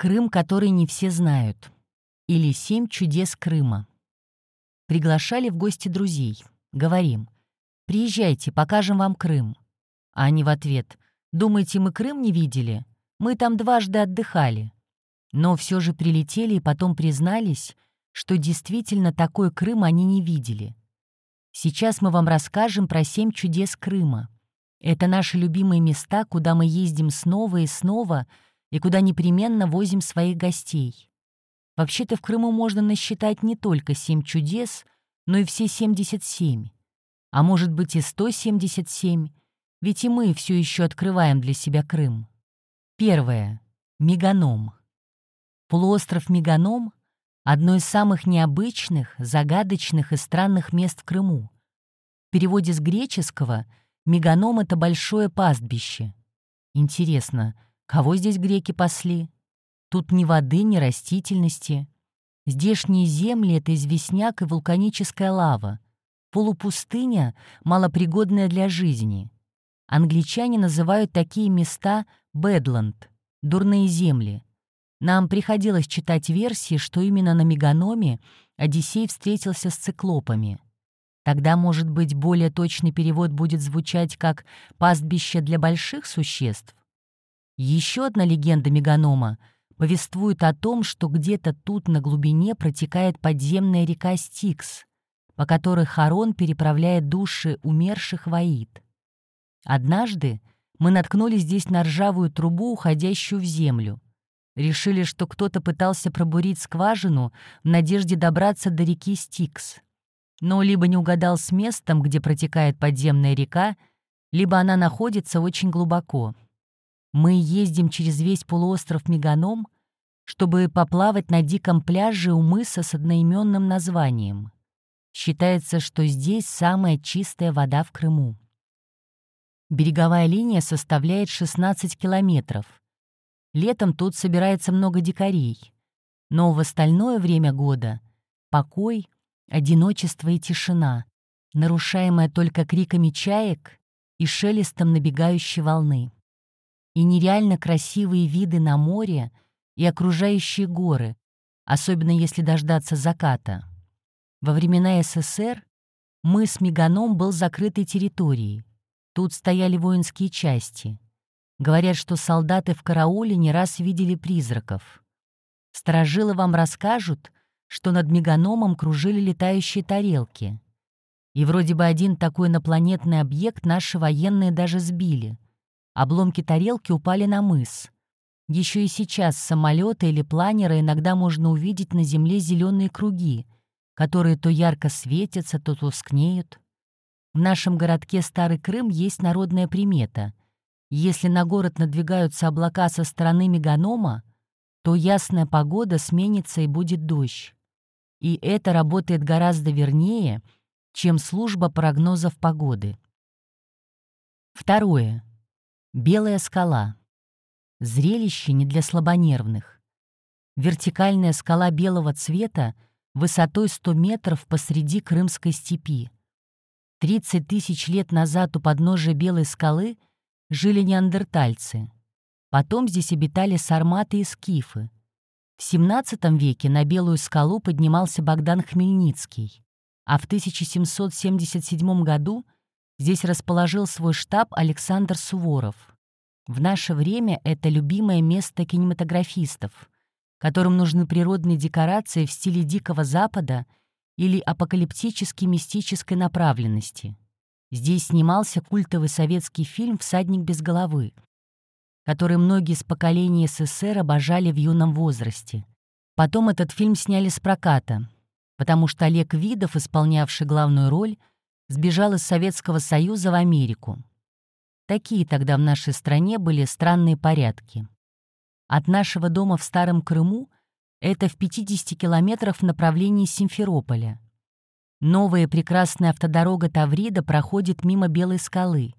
Крым, который не все знают. Или «Семь чудес Крыма». Приглашали в гости друзей. Говорим, приезжайте, покажем вам Крым. А они в ответ, думаете, мы Крым не видели? Мы там дважды отдыхали. Но все же прилетели и потом признались, что действительно такой Крым они не видели. Сейчас мы вам расскажем про семь чудес Крыма. Это наши любимые места, куда мы ездим снова и снова и куда непременно возим своих гостей. Вообще-то в Крыму можно насчитать не только семь чудес, но и все 77. А может быть и 177, ведь и мы все еще открываем для себя Крым. Первое. Меганом. Полуостров Меганом — одно из самых необычных, загадочных и странных мест в Крыму. В переводе с греческого «меганом» — это большое пастбище. Интересно, кого здесь греки пасли? Тут ни воды, ни растительности. Здешние земли — это известняк и вулканическая лава. Полупустыня, малопригодная для жизни. Англичане называют такие места «бэдланд» — «дурные земли». Нам приходилось читать версии, что именно на Меганоме Одиссей встретился с циклопами. Тогда, может быть, более точный перевод будет звучать как «пастбище для больших существ». Еще одна легенда Меганома повествует о том, что где-то тут на глубине протекает подземная река Стикс, по которой Харон переправляет души умерших в Аид. Однажды мы наткнулись здесь на ржавую трубу, уходящую в землю — Решили, что кто-то пытался пробурить скважину в надежде добраться до реки Стикс. Но либо не угадал с местом, где протекает подземная река, либо она находится очень глубоко. Мы ездим через весь полуостров Меганом, чтобы поплавать на диком пляже у мыса с одноименным названием. Считается, что здесь самая чистая вода в Крыму. Береговая линия составляет 16 километров — Летом тут собирается много дикарей. Но в остальное время года — покой, одиночество и тишина, нарушаемая только криками чаек и шелестом набегающей волны. И нереально красивые виды на море и окружающие горы, особенно если дождаться заката. Во времена СССР мыс Меганом был закрытой территорией. Тут стояли воинские части — Говорят, что солдаты в карауле не раз видели призраков. Сторожилы вам расскажут, что над меганомом кружили летающие тарелки. И вроде бы один такой инопланетный объект наши военные даже сбили. Обломки тарелки упали на мыс. Еще и сейчас с самолета или планера иногда можно увидеть на земле зеленые круги, которые то ярко светятся, то тускнеют. В нашем городке Старый Крым есть народная примета — если на город надвигаются облака со стороны Меганома, то ясная погода сменится и будет дождь. И это работает гораздо вернее, чем служба прогнозов погоды. Второе. Белая скала. Зрелище не для слабонервных. Вертикальная скала белого цвета высотой 100 метров посреди Крымской степи. 30 тысяч лет назад у подножия Белой скалы — жили неандертальцы. Потом здесь обитали сарматы и скифы. В XVII веке на Белую скалу поднимался Богдан Хмельницкий, а в 1777 году здесь расположил свой штаб Александр Суворов. В наше время это любимое место кинематографистов, которым нужны природные декорации в стиле Дикого Запада или апокалиптической мистической направленности. Здесь снимался культовый советский фильм «Всадник без головы», который многие из поколения СССР обожали в юном возрасте. Потом этот фильм сняли с проката, потому что Олег Видов, исполнявший главную роль, сбежал из Советского Союза в Америку. Такие тогда в нашей стране были странные порядки. От нашего дома в Старом Крыму это в 50 километрах в направлении Симферополя — Новая прекрасная автодорога Таврида проходит мимо Белой скалы.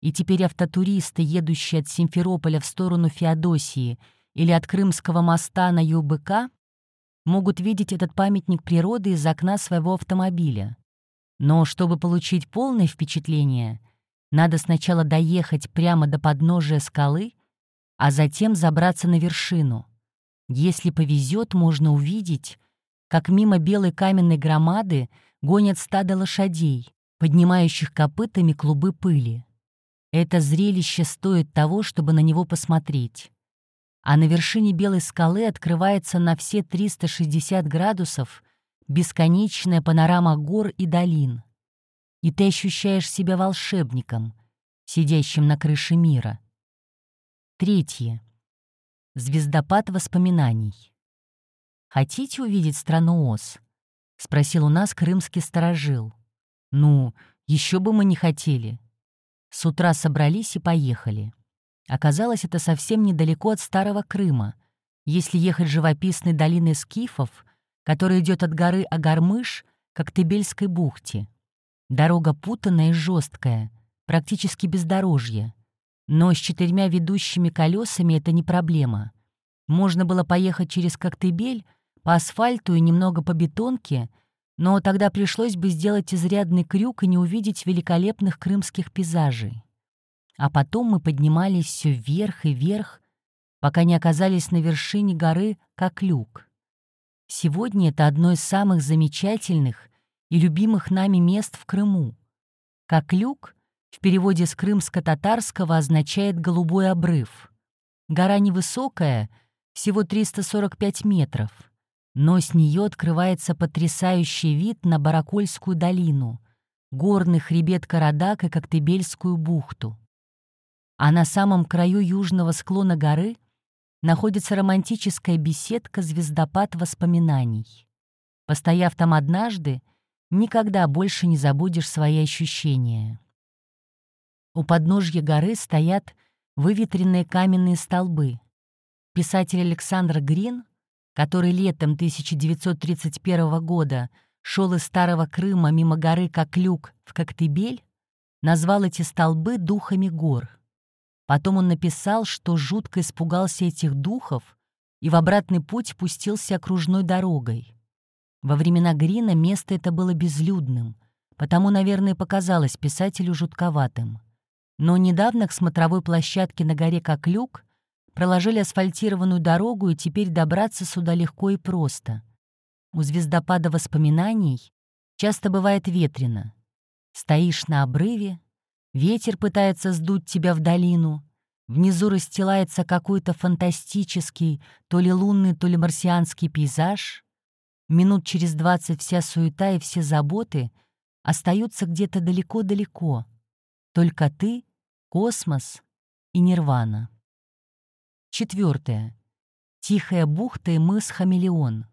И теперь автотуристы, едущие от Симферополя в сторону Феодосии или от Крымского моста на ЮБК, могут видеть этот памятник природы из окна своего автомобиля. Но чтобы получить полное впечатление, надо сначала доехать прямо до подножия скалы, а затем забраться на вершину. Если повезет, можно увидеть, как мимо белой каменной громады гонят стадо лошадей, поднимающих копытами клубы пыли. Это зрелище стоит того, чтобы на него посмотреть. А на вершине белой скалы открывается на все 360 градусов бесконечная панорама гор и долин. И ты ощущаешь себя волшебником, сидящим на крыше мира. Третье. Звездопад воспоминаний. «Хотите увидеть страну Оз?» — спросил у нас крымский сторожил. «Ну, еще бы мы не хотели». С утра собрались и поехали. Оказалось, это совсем недалеко от Старого Крыма. Если ехать живописной долиной скифов, которая идет от горы Агармыш к Актыбельской бухте. Дорога путанная и жесткая, практически бездорожье. Но с четырьмя ведущими колесами это не проблема. Можно было поехать через Коктебель, по асфальту и немного по бетонке, но тогда пришлось бы сделать изрядный крюк и не увидеть великолепных крымских пейзажей. А потом мы поднимались все вверх и вверх, пока не оказались на вершине горы Коклюк. Сегодня это одно из самых замечательных и любимых нами мест в Крыму. Коклюк в переводе с крымско-татарского означает «голубой обрыв». Гора невысокая, всего 345 метров, но с нее открывается потрясающий вид на Баракольскую долину, горный хребет Карадак и Коктебельскую бухту. А на самом краю южного склона горы находится романтическая беседка «Звездопад воспоминаний». Постояв там однажды, никогда больше не забудешь свои ощущения. У подножья горы стоят выветренные каменные столбы. Писатель Александр Грин, который летом 1931 года шел из Старого Крыма мимо горы Коклюк в Коктебель, назвал эти столбы духами гор. Потом он написал, что жутко испугался этих духов и в обратный путь пустился окружной дорогой. Во времена Грина место это было безлюдным, потому, наверное, показалось писателю жутковатым. Но недавно к смотровой площадке на горе Коклюк проложили асфальтированную дорогу, и теперь добраться сюда легко и просто. У звездопада воспоминаний часто бывает ветрено. Стоишь на обрыве, ветер пытается сдуть тебя в долину, внизу расстилается какой-то фантастический, то ли лунный, то ли марсианский пейзаж, минут через двадцать вся суета и все заботы остаются где-то далеко-далеко — только ты, космос и нирвана. Четвертое. Тихая бухта и мыс Хамелеон.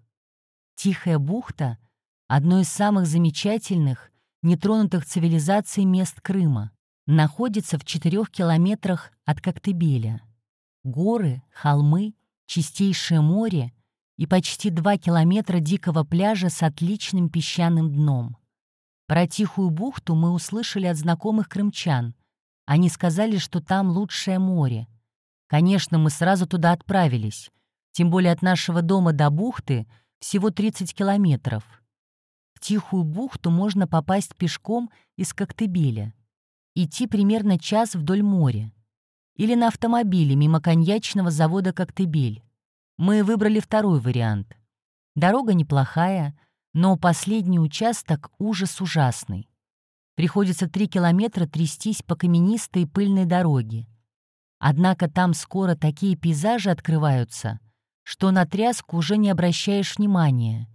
Тихая бухта — одно из самых замечательных, нетронутых цивилизацией мест Крыма. Находится в четырех километрах от Коктебеля. Горы, холмы, чистейшее море и почти два километра дикого пляжа с отличным песчаным дном. Про Тихую бухту мы услышали от знакомых крымчан. Они сказали, что там лучшее море. Конечно, мы сразу туда отправились. Тем более от нашего дома до бухты всего 30 километров. В Тихую бухту можно попасть пешком из Коктебеля. Идти примерно час вдоль моря. Или на автомобиле мимо коньячного завода «Коктебель». Мы выбрали второй вариант. Дорога неплохая — но последний участок — ужас ужасный. Приходится три километра трястись по каменистой пыльной дороге. Однако там скоро такие пейзажи открываются, что на тряску уже не обращаешь внимания.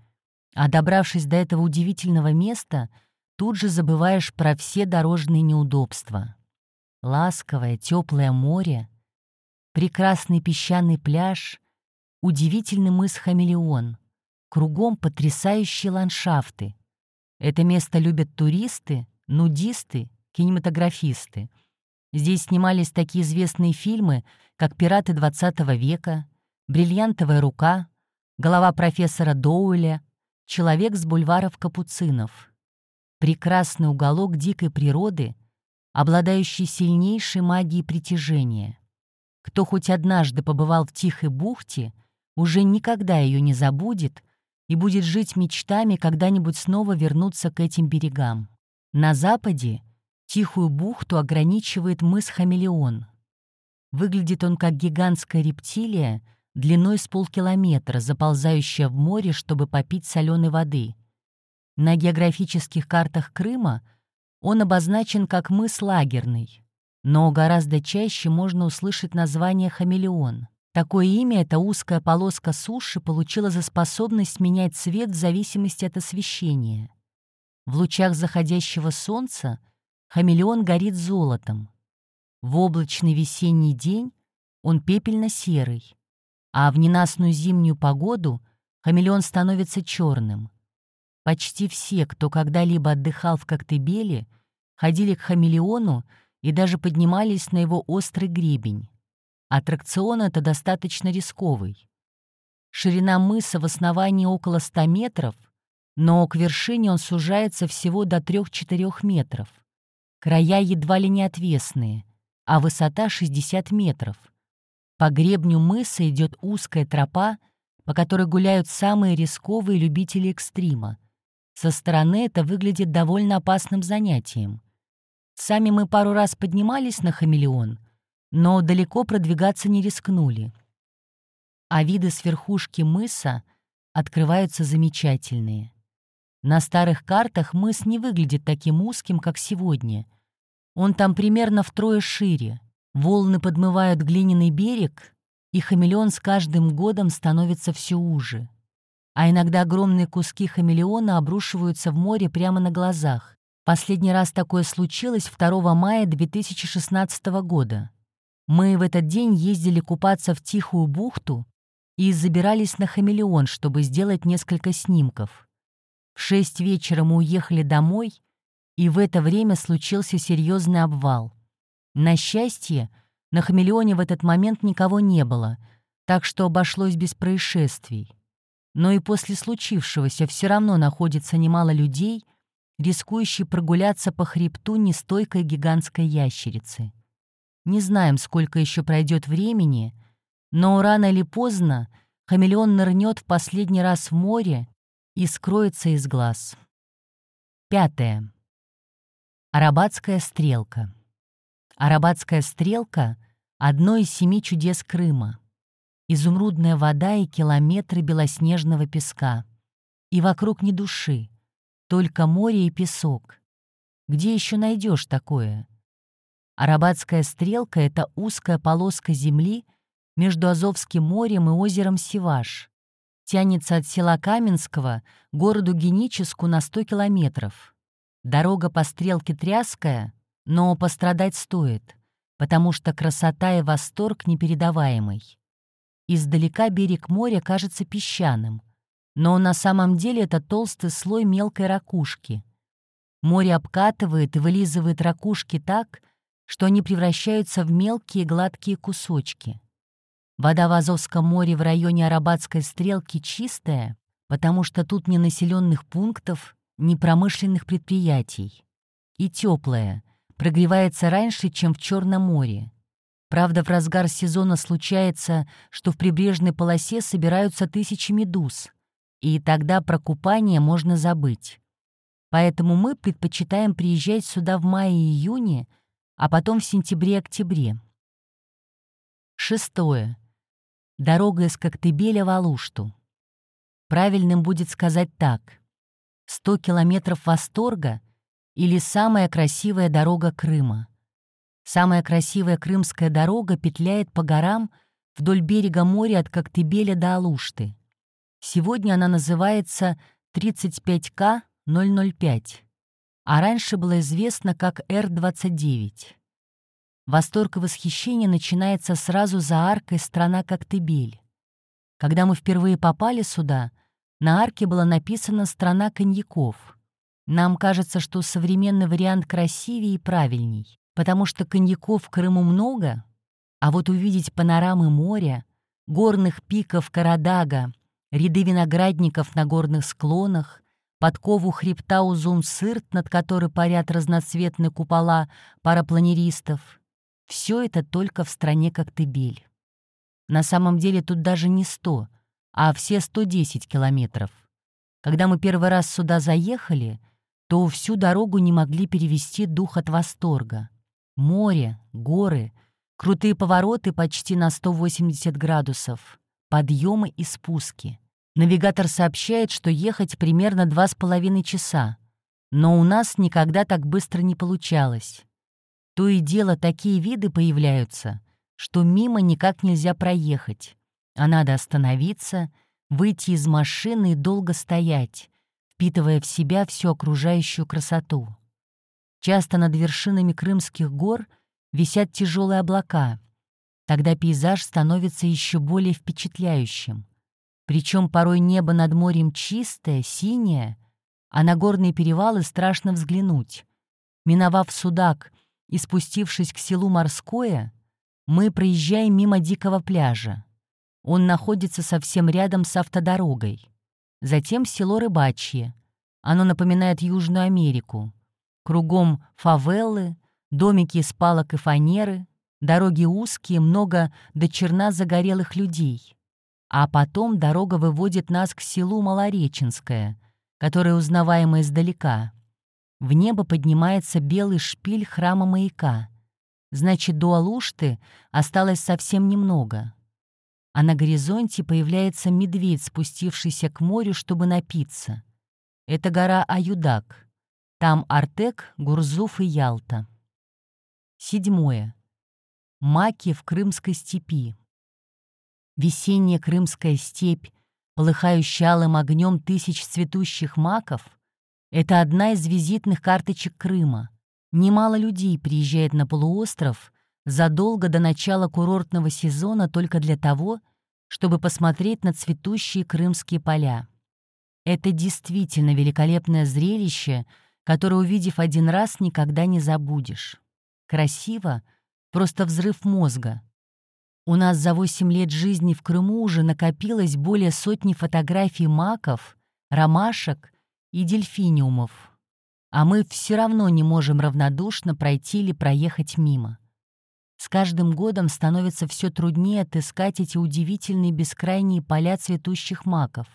А добравшись до этого удивительного места, тут же забываешь про все дорожные неудобства. Ласковое, теплое море, прекрасный песчаный пляж, удивительный мыс Хамелеон — Кругом потрясающие ландшафты. Это место любят туристы, нудисты, кинематографисты. Здесь снимались такие известные фильмы, как «Пираты XX века», «Бриллиантовая рука», «Голова профессора Доуэля», «Человек с бульваров Капуцинов». Прекрасный уголок дикой природы, обладающий сильнейшей магией притяжения. Кто хоть однажды побывал в Тихой бухте, уже никогда ее не забудет и будет жить мечтами когда-нибудь снова вернуться к этим берегам. На западе Тихую бухту ограничивает мыс Хамелеон. Выглядит он как гигантская рептилия длиной с полкилометра, заползающая в море, чтобы попить соленой воды. На географических картах Крыма он обозначен как мыс Лагерный, но гораздо чаще можно услышать название «хамелеон». Такое имя эта узкая полоска суши получила за способность менять цвет в зависимости от освещения. В лучах заходящего солнца хамелеон горит золотом. В облачный весенний день он пепельно-серый, а в ненастную зимнюю погоду хамелеон становится черным. Почти все, кто когда-либо отдыхал в Коктебеле, ходили к хамелеону и даже поднимались на его острый гребень. Аттракцион это достаточно рисковый. Ширина мыса в основании около 100 метров, но к вершине он сужается всего до 3-4 метров. Края едва ли не отвесные, а высота 60 метров. По гребню мыса идет узкая тропа, по которой гуляют самые рисковые любители экстрима. Со стороны это выглядит довольно опасным занятием. Сами мы пару раз поднимались на хамелеон — но далеко продвигаться не рискнули. А виды с верхушки мыса открываются замечательные. На старых картах мыс не выглядит таким узким, как сегодня. Он там примерно втрое шире. Волны подмывают глиняный берег, и хамелеон с каждым годом становится все уже. А иногда огромные куски хамелеона обрушиваются в море прямо на глазах. Последний раз такое случилось 2 мая 2016 года. Мы в этот день ездили купаться в Тихую бухту и забирались на хамелеон, чтобы сделать несколько снимков. В шесть вечера мы уехали домой, и в это время случился серьезный обвал. На счастье, на хамелеоне в этот момент никого не было, так что обошлось без происшествий. Но и после случившегося все равно находится немало людей, рискующих прогуляться по хребту нестойкой гигантской ящерицы. Не знаем, сколько еще пройдет времени, но рано или поздно хамелеон нырнет в последний раз в море и скроется из глаз. Пятое. Арабатская стрелка. Арабатская стрелка — одно из семи чудес Крыма. Изумрудная вода и километры белоснежного песка. И вокруг ни души, только море и песок. Где еще найдешь такое? Арабатская стрелка — это узкая полоска земли между Азовским морем и озером Сиваш. Тянется от села Каменского к городу Геническу на 100 километров. Дорога по стрелке тряская, но пострадать стоит, потому что красота и восторг непередаваемый. Издалека берег моря кажется песчаным, но на самом деле это толстый слой мелкой ракушки. Море обкатывает и вылизывает ракушки так, что они превращаются в мелкие гладкие кусочки. Вода в Азовском море в районе Арабатской стрелки чистая, потому что тут ни населенных пунктов, ни промышленных предприятий. И теплая, прогревается раньше, чем в Черном море. Правда, в разгар сезона случается, что в прибрежной полосе собираются тысячи медуз, и тогда про купание можно забыть. Поэтому мы предпочитаем приезжать сюда в мае и июне, а потом в сентябре-октябре. Шестое. Дорога из Коктебеля в Алушту. Правильным будет сказать так. 100 километров восторга или самая красивая дорога Крыма. Самая красивая крымская дорога петляет по горам вдоль берега моря от Коктебеля до Алушты. Сегодня она называется 35К 005 а раньше было известно как Р-29. Восторг и восхищение начинается сразу за аркой «Страна Коктебель». Когда мы впервые попали сюда, на арке было написано «Страна коньяков». Нам кажется, что современный вариант красивее и правильней, потому что коньяков в Крыму много, а вот увидеть панорамы моря, горных пиков Карадага, ряды виноградников на горных склонах, подкову хребта Узун-Сырт, над которой парят разноцветные купола парапланеристов. Все это только в стране Коктебель. На самом деле тут даже не 100, а все 110 километров. Когда мы первый раз сюда заехали, то всю дорогу не могли перевести дух от восторга. Море, горы, крутые повороты почти на 180 градусов, подъемы и спуски. Навигатор сообщает, что ехать примерно два с половиной часа, но у нас никогда так быстро не получалось. То и дело такие виды появляются, что мимо никак нельзя проехать, а надо остановиться, выйти из машины и долго стоять, впитывая в себя всю окружающую красоту. Часто над вершинами крымских гор висят тяжелые облака. Тогда пейзаж становится еще более впечатляющим. Причем порой небо над морем чистое, синее, а на горные перевалы страшно взглянуть. Миновав Судак и спустившись к селу Морское, мы проезжаем мимо дикого пляжа. Он находится совсем рядом с автодорогой. Затем село Рыбачье. Оно напоминает Южную Америку. Кругом фавелы, домики из палок и фанеры, дороги узкие, много до черна загорелых людей. А потом дорога выводит нас к селу Малореченское, которое узнаваемо издалека. В небо поднимается белый шпиль храма маяка. Значит, до Алушты осталось совсем немного. А на горизонте появляется медведь, спустившийся к морю, чтобы напиться. Это гора Аюдак — там Артек, Гурзуф и Ялта. Седьмое. Маки в Крымской степи. Весенняя Крымская степь, полыхающая алым огнем тысяч цветущих маков, это одна из визитных карточек Крыма. Немало людей приезжает на полуостров задолго до начала курортного сезона только для того, чтобы посмотреть на цветущие крымские поля. Это действительно великолепное зрелище — который, увидев один раз, никогда не забудешь. Красиво, просто взрыв мозга. У нас за 8 лет жизни в Крыму уже накопилось более сотни фотографий маков, ромашек и дельфиниумов. А мы все равно не можем равнодушно пройти или проехать мимо. С каждым годом становится все труднее отыскать эти удивительные бескрайние поля цветущих маков.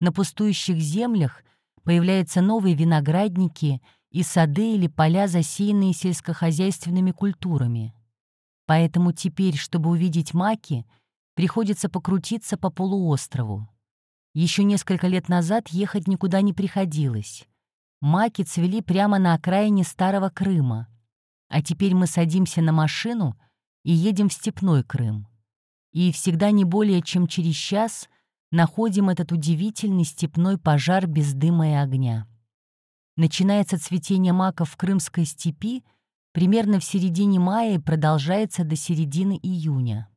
На пустующих землях Появляются новые виноградники и сады или поля, засеянные сельскохозяйственными культурами. Поэтому теперь, чтобы увидеть маки, приходится покрутиться по полуострову. Еще несколько лет назад ехать никуда не приходилось. Маки цвели прямо на окраине Старого Крыма. А теперь мы садимся на машину и едем в Степной Крым. И всегда не более чем через час находим этот удивительный степной пожар без дыма и огня. Начинается цветение маков в Крымской степи примерно в середине мая и продолжается до середины июня.